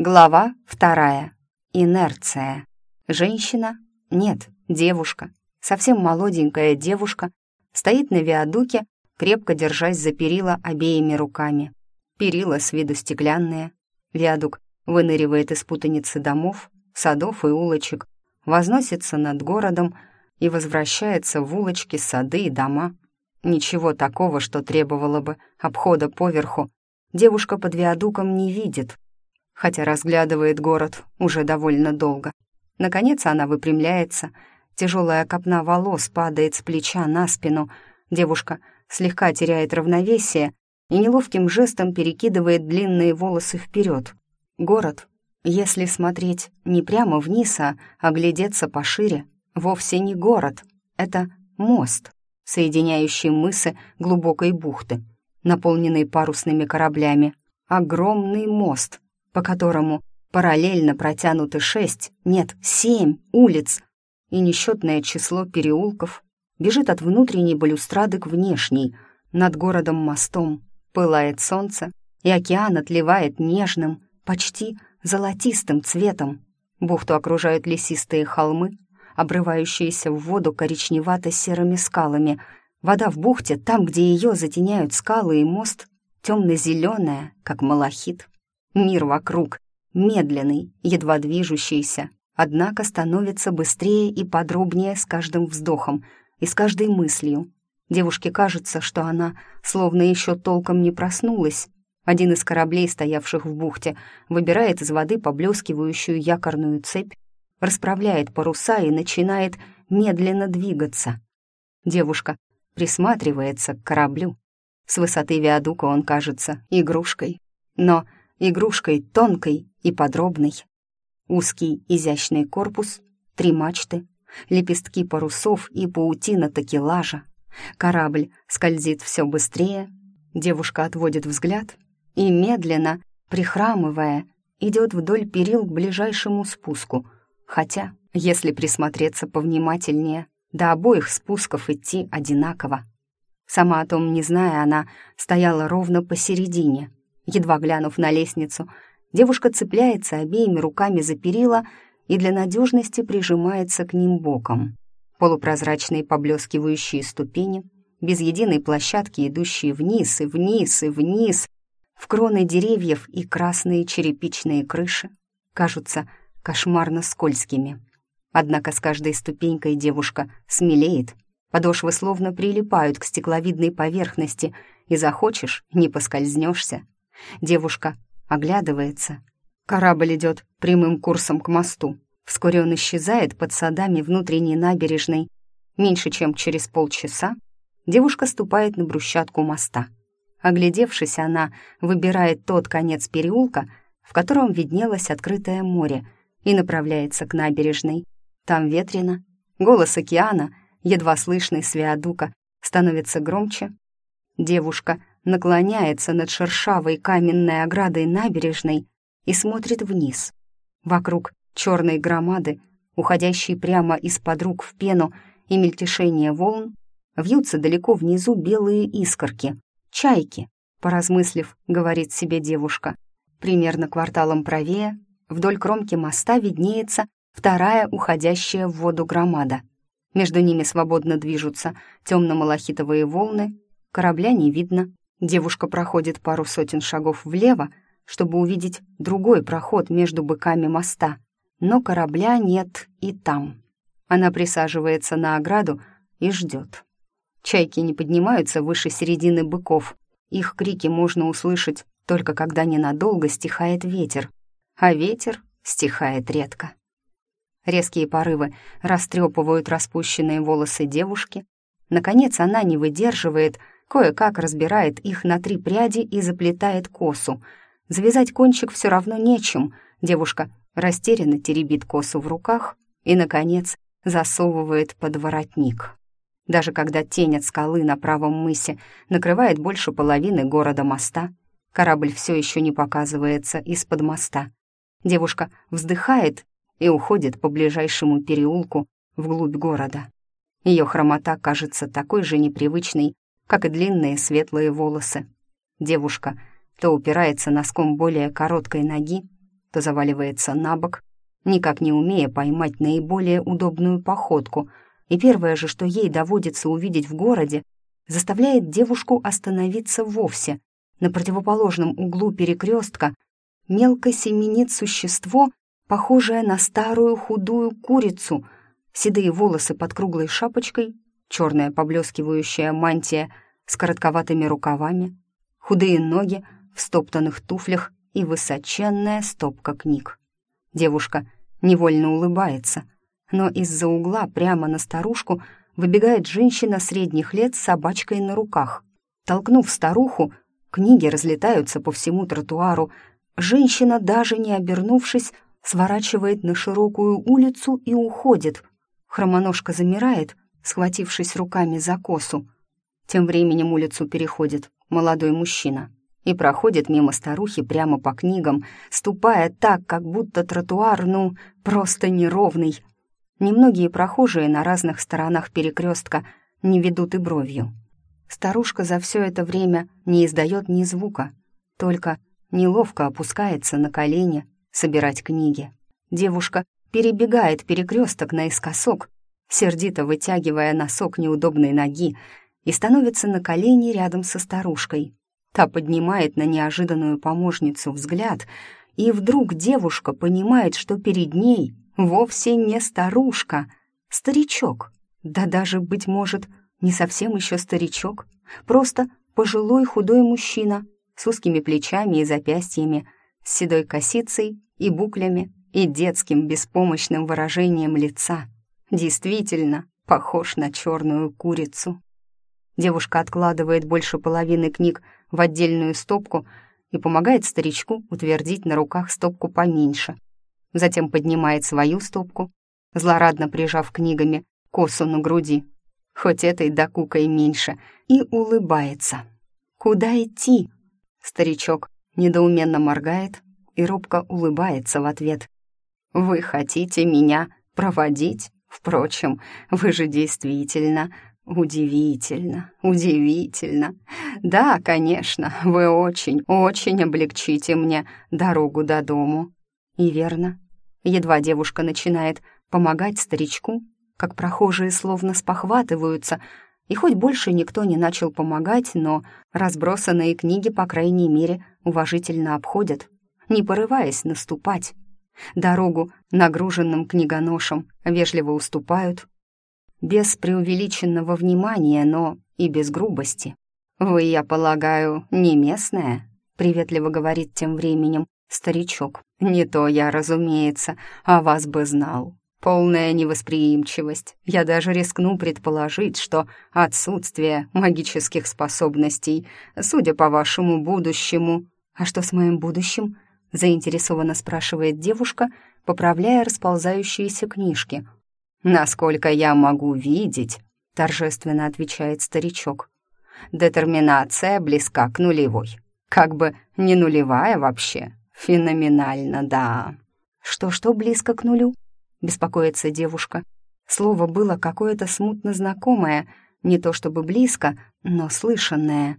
Глава вторая. Инерция. Женщина? Нет, девушка. Совсем молоденькая девушка стоит на виадуке, крепко держась за перила обеими руками. Перила с виду стеклянные. Виадук выныривает из путаницы домов, садов и улочек, возносится над городом и возвращается в улочки, сады и дома. Ничего такого, что требовало бы обхода поверху, девушка под виадуком не видит, хотя разглядывает город уже довольно долго. Наконец она выпрямляется, тяжелая копна волос падает с плеча на спину, девушка слегка теряет равновесие и неловким жестом перекидывает длинные волосы вперед. Город, если смотреть не прямо вниз, а оглядеться пошире, вовсе не город, это мост, соединяющий мысы глубокой бухты, наполненный парусными кораблями. Огромный мост — по которому параллельно протянуты шесть, нет, семь улиц, и несчетное число переулков бежит от внутренней балюстрады к внешней, над городом-мостом пылает солнце, и океан отливает нежным, почти золотистым цветом. Бухту окружают лесистые холмы, обрывающиеся в воду коричневато-серыми скалами. Вода в бухте, там, где ее затеняют скалы и мост, темно-зеленая, как малахит. Мир вокруг, медленный, едва движущийся, однако становится быстрее и подробнее с каждым вздохом и с каждой мыслью. Девушке кажется, что она словно еще толком не проснулась. Один из кораблей, стоявших в бухте, выбирает из воды поблескивающую якорную цепь, расправляет паруса и начинает медленно двигаться. Девушка присматривается к кораблю. С высоты виадука он кажется игрушкой, но игрушкой тонкой и подробной. Узкий изящный корпус, три мачты, лепестки парусов и паутина такелажа. Корабль скользит все быстрее, девушка отводит взгляд и медленно, прихрамывая, идет вдоль перил к ближайшему спуску, хотя, если присмотреться повнимательнее, до обоих спусков идти одинаково. Сама о том не зная, она стояла ровно посередине — Едва глянув на лестницу, девушка цепляется обеими руками за перила и для надежности прижимается к ним боком. Полупрозрачные поблескивающие ступени, без единой площадки, идущие вниз и вниз и вниз, в кроны деревьев и красные черепичные крыши, кажутся кошмарно скользкими. Однако с каждой ступенькой девушка смелеет, подошвы словно прилипают к стекловидной поверхности, и захочешь — не поскользнешься. Девушка оглядывается. Корабль идет прямым курсом к мосту. Вскоре он исчезает под садами внутренней набережной. Меньше чем через полчаса девушка ступает на брусчатку моста. Оглядевшись, она выбирает тот конец переулка, в котором виднелось открытое море, и направляется к набережной. Там ветрено. Голос океана, едва слышный с виадука, становится громче. Девушка наклоняется над шершавой каменной оградой набережной и смотрит вниз. Вокруг черной громады, уходящей прямо из-под рук в пену и мельтешение волн, вьются далеко внизу белые искорки, чайки, поразмыслив, говорит себе девушка. Примерно кварталом правее, вдоль кромки моста виднеется вторая уходящая в воду громада. Между ними свободно движутся темно-малахитовые волны, корабля не видно. Девушка проходит пару сотен шагов влево, чтобы увидеть другой проход между быками моста, но корабля нет и там. Она присаживается на ограду и ждет. Чайки не поднимаются выше середины быков. Их крики можно услышать только когда ненадолго стихает ветер, а ветер стихает редко. Резкие порывы растрепывают распущенные волосы девушки. Наконец она не выдерживает — кое-как разбирает их на три пряди и заплетает косу. Завязать кончик все равно нечем. Девушка растерянно теребит косу в руках и, наконец, засовывает под воротник. Даже когда тень от скалы на правом мысе накрывает больше половины города моста, корабль все еще не показывается из-под моста. Девушка вздыхает и уходит по ближайшему переулку вглубь города. Ее хромота кажется такой же непривычной, как и длинные светлые волосы. Девушка то упирается носком более короткой ноги, то заваливается на бок, никак не умея поймать наиболее удобную походку, и первое же, что ей доводится увидеть в городе, заставляет девушку остановиться вовсе. На противоположном углу перекрестка мелко семенит существо, похожее на старую худую курицу, седые волосы под круглой шапочкой, черная поблескивающая мантия с коротковатыми рукавами, худые ноги в стоптанных туфлях и высоченная стопка книг. Девушка невольно улыбается, но из-за угла прямо на старушку выбегает женщина средних лет с собачкой на руках. Толкнув старуху, книги разлетаются по всему тротуару. Женщина, даже не обернувшись, сворачивает на широкую улицу и уходит. Хромоножка замирает, схватившись руками за косу. Тем временем улицу переходит молодой мужчина и проходит мимо старухи прямо по книгам, ступая так, как будто тротуар, ну, просто неровный. Немногие прохожие на разных сторонах перекрестка не ведут и бровью. Старушка за все это время не издает ни звука, только неловко опускается на колени собирать книги. Девушка перебегает перекресток наискосок, сердито вытягивая носок неудобной ноги, и становится на колени рядом со старушкой. Та поднимает на неожиданную помощницу взгляд, и вдруг девушка понимает, что перед ней вовсе не старушка, старичок. Да даже, быть может, не совсем еще старичок, просто пожилой худой мужчина с узкими плечами и запястьями, с седой косицей и буклями и детским беспомощным выражением лица. Действительно, похож на черную курицу. Девушка откладывает больше половины книг в отдельную стопку и помогает старичку утвердить на руках стопку поменьше. Затем поднимает свою стопку, злорадно прижав книгами косу на груди, хоть этой докукой меньше, и улыбается. «Куда идти?» Старичок недоуменно моргает и робко улыбается в ответ. «Вы хотите меня проводить? Впрочем, вы же действительно «Удивительно, удивительно. Да, конечно, вы очень, очень облегчите мне дорогу до дому». И верно. Едва девушка начинает помогать старичку, как прохожие словно спохватываются, и хоть больше никто не начал помогать, но разбросанные книги, по крайней мере, уважительно обходят, не порываясь наступать. Дорогу нагруженным книгоношем вежливо уступают, без преувеличенного внимания, но и без грубости. «Вы, я полагаю, не местная?» — приветливо говорит тем временем старичок. «Не то я, разумеется, а вас бы знал. Полная невосприимчивость. Я даже рискну предположить, что отсутствие магических способностей, судя по вашему будущему...» «А что с моим будущим?» — заинтересованно спрашивает девушка, поправляя расползающиеся книжки — «Насколько я могу видеть», — торжественно отвечает старичок, «детерминация близка к нулевой. Как бы не нулевая вообще. Феноменально, да». «Что-что близко к нулю?» — беспокоится девушка. Слово было какое-то смутно знакомое, не то чтобы близко, но слышанное.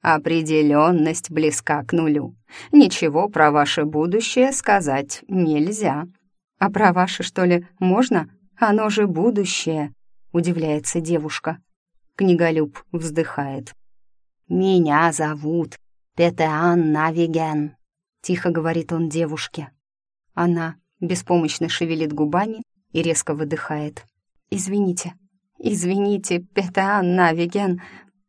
«Определенность близка к нулю. Ничего про ваше будущее сказать нельзя». «А про ваше, что ли, можно?» Оно же будущее», — удивляется девушка. Книголюб вздыхает. «Меня зовут Петеан Навиген», — тихо говорит он девушке. Она беспомощно шевелит губами и резко выдыхает. «Извините, извините, Петеан Навиген,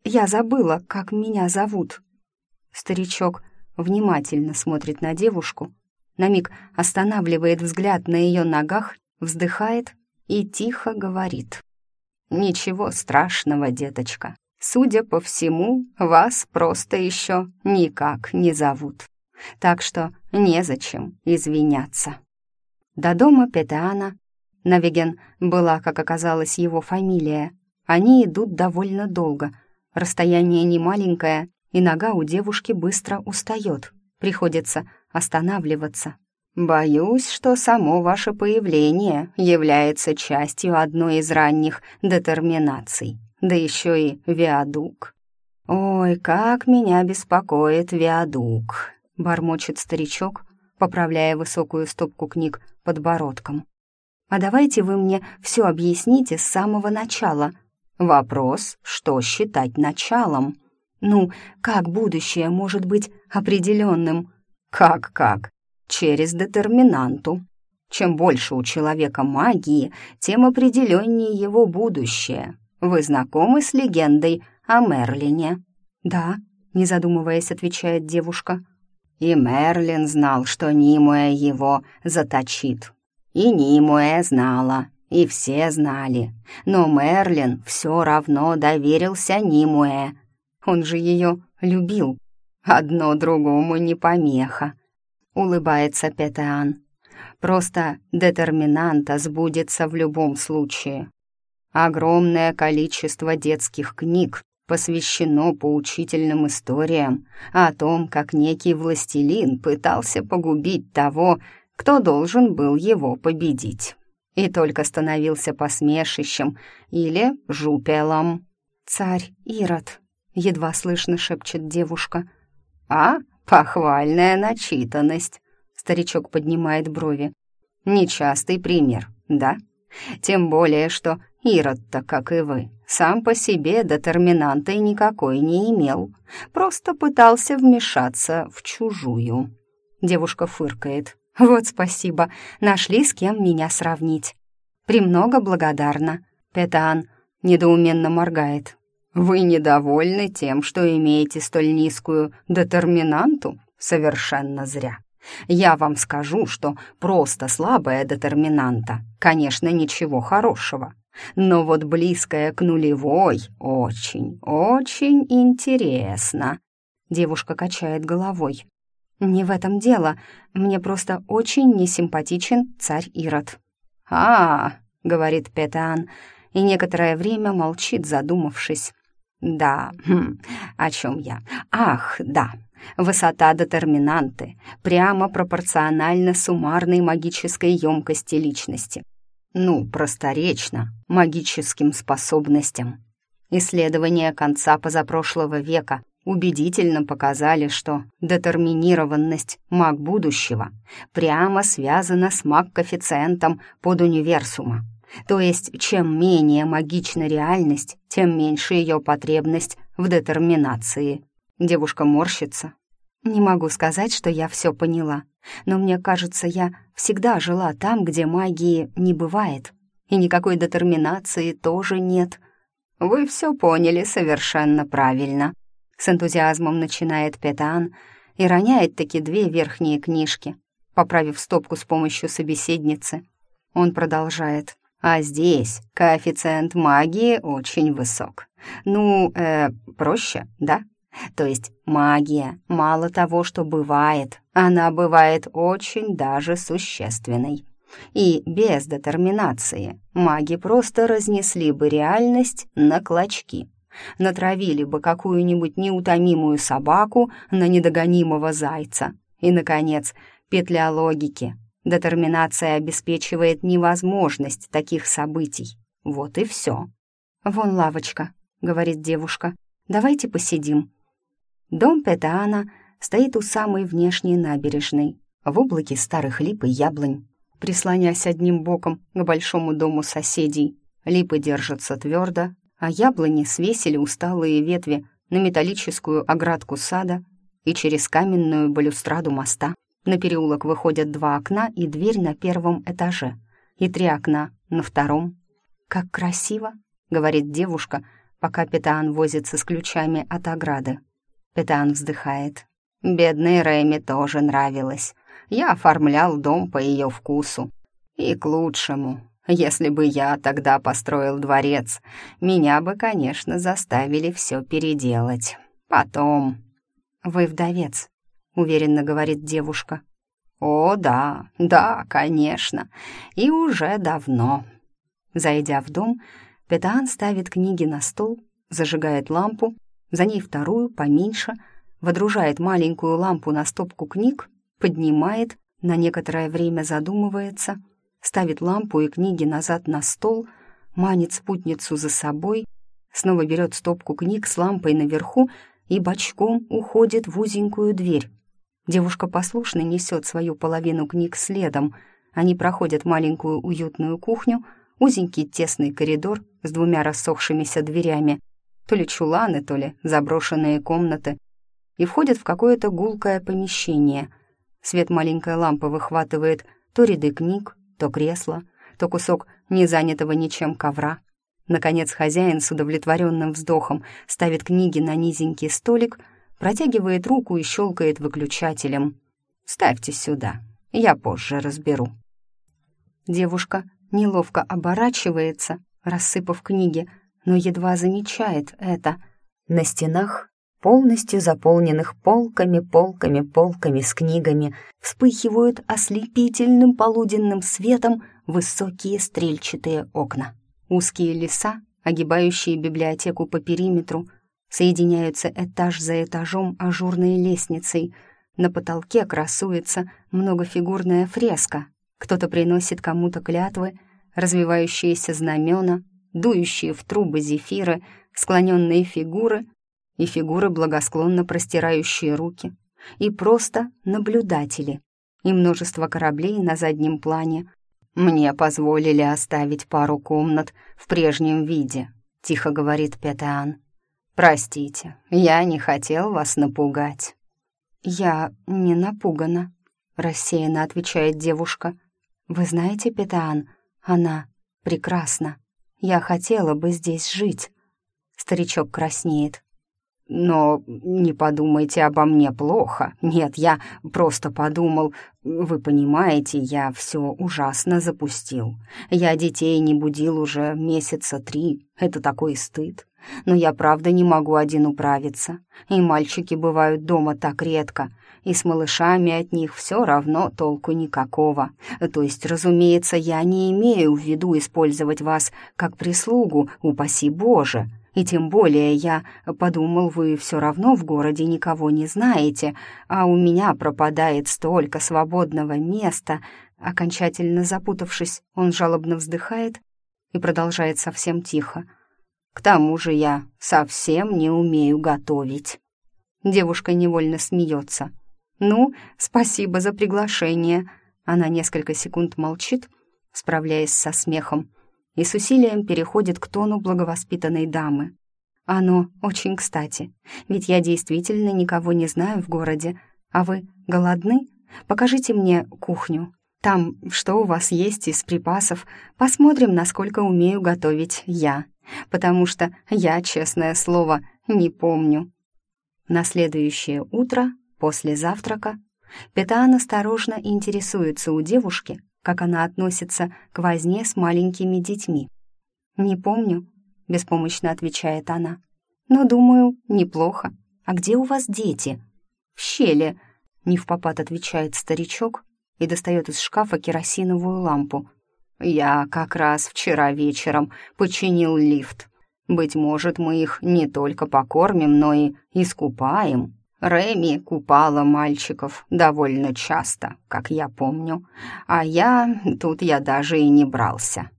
я забыла, как меня зовут». Старичок внимательно смотрит на девушку, на миг останавливает взгляд на ее ногах, вздыхает и тихо говорит. «Ничего страшного, деточка. Судя по всему, вас просто еще никак не зовут. Так что незачем извиняться». До дома Петеана Навиген была, как оказалось, его фамилия. Они идут довольно долго. Расстояние немаленькое, и нога у девушки быстро устает. Приходится останавливаться, «Боюсь, что само ваше появление является частью одной из ранних детерминаций, да еще и виадук». «Ой, как меня беспокоит виадук», — бормочет старичок, поправляя высокую стопку книг подбородком. «А давайте вы мне все объясните с самого начала». «Вопрос, что считать началом?» «Ну, как будущее может быть определенным?» «Как-как?» «Через детерминанту. Чем больше у человека магии, тем определеннее его будущее. Вы знакомы с легендой о Мерлине?» «Да», — не задумываясь, отвечает девушка. «И Мерлин знал, что Нимуэ его заточит. И Нимуэ знала, и все знали. Но Мерлин все равно доверился Нимуэ. Он же ее любил. Одно другому не помеха», — улыбается Петеан. «Просто детерминанта сбудется в любом случае. Огромное количество детских книг посвящено поучительным историям о том, как некий властелин пытался погубить того, кто должен был его победить, и только становился посмешищем или жупелом. «Царь Ирод», — едва слышно шепчет девушка. «А, похвальная начитанность», — старичок поднимает брови. «Нечастый пример, да? Тем более, что Ирод-то, как и вы, сам по себе детерминантой никакой не имел, просто пытался вмешаться в чужую. Девушка фыркает. «Вот спасибо, нашли с кем меня сравнить». «Премного благодарна». Петан недоуменно моргает. «Вы недовольны тем, что имеете столь низкую детерминанту? Совершенно зря. Я вам скажу, что просто слабая детерминанта, конечно, ничего хорошего но вот близкая к нулевой очень, очень интересно. Девушка качает головой. «Не в этом дело. Мне просто очень несимпатичен царь Ирод». «А, — говорит Петан, и некоторое время молчит, задумавшись. «Да, хм, о чем я? Ах, да, высота детерминанты прямо пропорциональна суммарной магической емкости личности. Ну, просторечно, магическим способностям. Исследования конца позапрошлого века убедительно показали, что детерминированность маг будущего прямо связана с маг-коэффициентом под универсума. То есть, чем менее магична реальность, тем меньше ее потребность в детерминации. Девушка морщится. «Не могу сказать, что я все поняла но мне кажется, я всегда жила там, где магии не бывает, и никакой детерминации тоже нет. Вы все поняли совершенно правильно. С энтузиазмом начинает Петан и роняет таки две верхние книжки, поправив стопку с помощью собеседницы. Он продолжает. А здесь коэффициент магии очень высок. Ну, э, проще, да? То есть магия мало того, что бывает, она бывает очень даже существенной. И без детерминации маги просто разнесли бы реальность на клочки. Натравили бы какую-нибудь неутомимую собаку на недогонимого зайца. И, наконец, петля логики. Детерминация обеспечивает невозможность таких событий. Вот и все. «Вон лавочка», — говорит девушка. «Давайте посидим». Дом Петаана стоит у самой внешней набережной, в облаке старых лип и яблонь. Прислонясь одним боком к большому дому соседей, липы держатся твердо, а яблони свесили усталые ветви на металлическую оградку сада и через каменную балюстраду моста. На переулок выходят два окна и дверь на первом этаже, и три окна на втором. «Как красиво!» — говорит девушка, пока Петаан возится с ключами от ограды. Петан вздыхает. Бедной Рэме тоже нравилось. Я оформлял дом по ее вкусу. И к лучшему. Если бы я тогда построил дворец, меня бы, конечно, заставили все переделать. Потом... «Вы вдовец», — уверенно говорит девушка. «О, да, да, конечно, и уже давно». Зайдя в дом, Петан ставит книги на стол, зажигает лампу за ней вторую, поменьше, водружает маленькую лампу на стопку книг, поднимает, на некоторое время задумывается, ставит лампу и книги назад на стол, манит спутницу за собой, снова берет стопку книг с лампой наверху и бочком уходит в узенькую дверь. Девушка послушно несет свою половину книг следом. Они проходят маленькую уютную кухню, узенький тесный коридор с двумя рассохшимися дверями, то ли чуланы, то ли заброшенные комнаты, и входят в какое-то гулкое помещение. Свет маленькой лампы выхватывает то ряды книг, то кресло, то кусок незанятого ничем ковра. Наконец хозяин с удовлетворенным вздохом ставит книги на низенький столик, протягивает руку и щелкает выключателем. «Ставьте сюда, я позже разберу». Девушка неловко оборачивается, рассыпав книги, но едва замечает это. На стенах, полностью заполненных полками, полками, полками с книгами, вспыхивают ослепительным полуденным светом высокие стрельчатые окна. Узкие леса, огибающие библиотеку по периметру, соединяются этаж за этажом ажурной лестницей. На потолке красуется многофигурная фреска. Кто-то приносит кому-то клятвы, развивающиеся знамена, дующие в трубы зефиры, склоненные фигуры и фигуры, благосклонно простирающие руки, и просто наблюдатели, и множество кораблей на заднем плане, «Мне позволили оставить пару комнат в прежнем виде», — тихо говорит Петеан. «Простите, я не хотел вас напугать». «Я не напугана», — рассеянно отвечает девушка. «Вы знаете, Петеан, она прекрасна. Я хотела бы здесь жить». Старичок краснеет. Но не подумайте обо мне плохо. Нет, я просто подумал, вы понимаете, я все ужасно запустил. Я детей не будил уже месяца три. Это такой стыд. Но я правда не могу один управиться. И мальчики бывают дома так редко. И с малышами от них все равно толку никакого. То есть, разумеется, я не имею в виду использовать вас как прислугу, упаси Боже. И тем более я подумал, вы все равно в городе никого не знаете, а у меня пропадает столько свободного места. Окончательно запутавшись, он жалобно вздыхает и продолжает совсем тихо. К тому же я совсем не умею готовить. Девушка невольно смеется. «Ну, спасибо за приглашение». Она несколько секунд молчит, справляясь со смехом, и с усилием переходит к тону благовоспитанной дамы. «Оно очень кстати, ведь я действительно никого не знаю в городе. А вы голодны? Покажите мне кухню. Там что у вас есть из припасов? Посмотрим, насколько умею готовить я, потому что я, честное слово, не помню». На следующее утро, после завтрака, Петан осторожно интересуется у девушки, как она относится к возне с маленькими детьми. «Не помню», — беспомощно отвечает она. «Но, думаю, неплохо. А где у вас дети?» «В щели», — не в попад отвечает старичок и достает из шкафа керосиновую лампу. «Я как раз вчера вечером починил лифт. Быть может, мы их не только покормим, но и искупаем». Реми купала мальчиков довольно часто, как я помню, а я... тут я даже и не брался.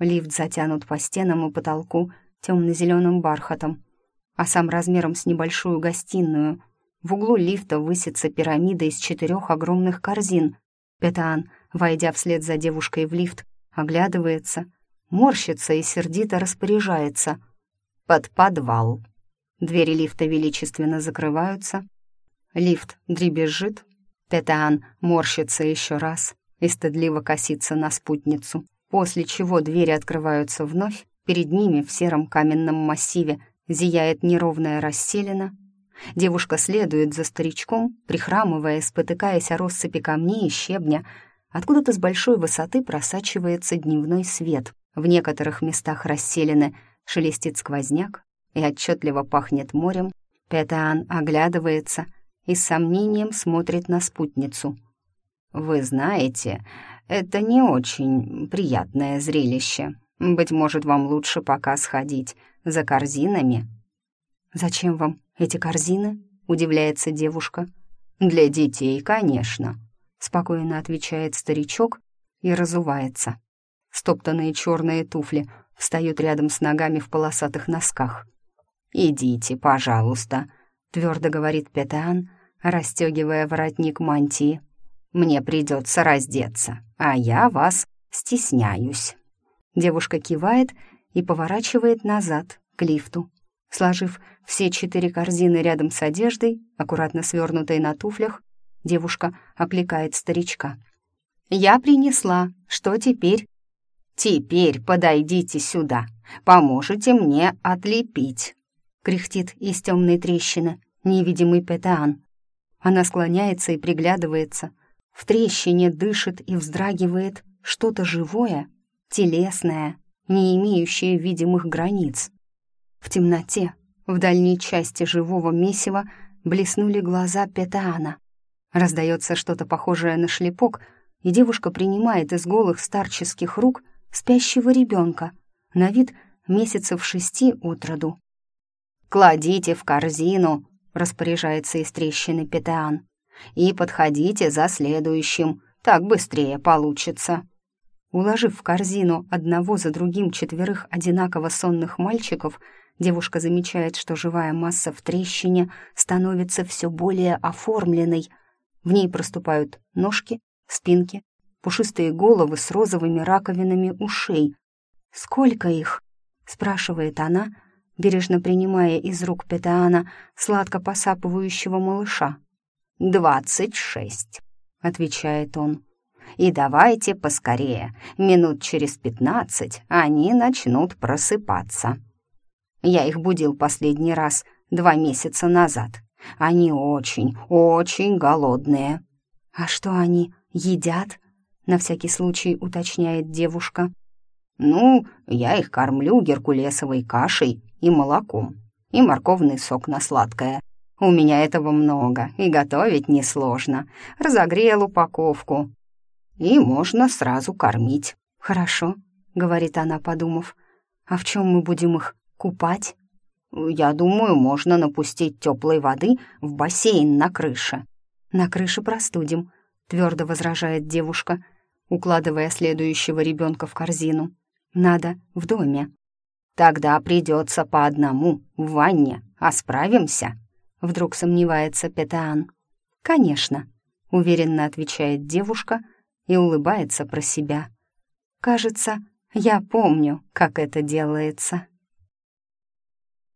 Лифт затянут по стенам и потолку темно-зеленым бархатом, а сам размером с небольшую гостиную. В углу лифта высится пирамида из четырех огромных корзин. Петаан, войдя вслед за девушкой в лифт, оглядывается, морщится и сердито распоряжается. «Под подвал». Двери лифта величественно закрываются. Лифт дребезжит. Петаан морщится еще раз и стыдливо косится на спутницу, после чего двери открываются вновь. Перед ними в сером каменном массиве зияет неровная расселена. Девушка следует за старичком, прихрамывая, спотыкаясь о россыпи камней и щебня. Откуда-то с большой высоты просачивается дневной свет. В некоторых местах расселены шелестит сквозняк, и отчетливо пахнет морем, Петаан оглядывается и с сомнением смотрит на спутницу. «Вы знаете, это не очень приятное зрелище. Быть может, вам лучше пока сходить за корзинами?» «Зачем вам эти корзины?» — удивляется девушка. «Для детей, конечно», — спокойно отвечает старичок и разувается. Стоптанные черные туфли встают рядом с ногами в полосатых носках. «Идите, пожалуйста», — твердо говорит Петеан, расстегивая воротник мантии. «Мне придется раздеться, а я вас стесняюсь». Девушка кивает и поворачивает назад, к лифту. Сложив все четыре корзины рядом с одеждой, аккуратно свернутой на туфлях, девушка окликает старичка. «Я принесла. Что теперь?» «Теперь подойдите сюда. Поможете мне отлепить», — кряхтит из темной трещины невидимый Петеан. Она склоняется и приглядывается. В трещине дышит и вздрагивает что-то живое, телесное, не имеющее видимых границ. В темноте, в дальней части живого месива, блеснули глаза Петеана. Раздается что-то похожее на шлепок, и девушка принимает из голых старческих рук спящего ребенка, на вид месяцев шести от роду. «Кладите в корзину», — распоряжается из трещины Петеан, «и подходите за следующим, так быстрее получится». Уложив в корзину одного за другим четверых одинаково сонных мальчиков, девушка замечает, что живая масса в трещине становится все более оформленной. В ней проступают ножки, спинки, пушистые головы с розовыми раковинами ушей. «Сколько их?» — спрашивает она, бережно принимая из рук Петаана сладко посапывающего малыша. «Двадцать шесть», — отвечает он. «И давайте поскорее, минут через пятнадцать они начнут просыпаться». Я их будил последний раз два месяца назад. Они очень, очень голодные. «А что они едят?» — на всякий случай уточняет девушка. «Ну, я их кормлю геркулесовой кашей и молоком, и морковный сок на сладкое. У меня этого много, и готовить несложно. Разогрел упаковку, и можно сразу кормить». «Хорошо», — говорит она, подумав. «А в чем мы будем их купать?» «Я думаю, можно напустить теплой воды в бассейн на крыше». «На крыше простудим», — твердо возражает девушка укладывая следующего ребенка в корзину. «Надо в доме». «Тогда придется по одному, в ванне, а справимся?» Вдруг сомневается Петеан. «Конечно», — уверенно отвечает девушка и улыбается про себя. «Кажется, я помню, как это делается».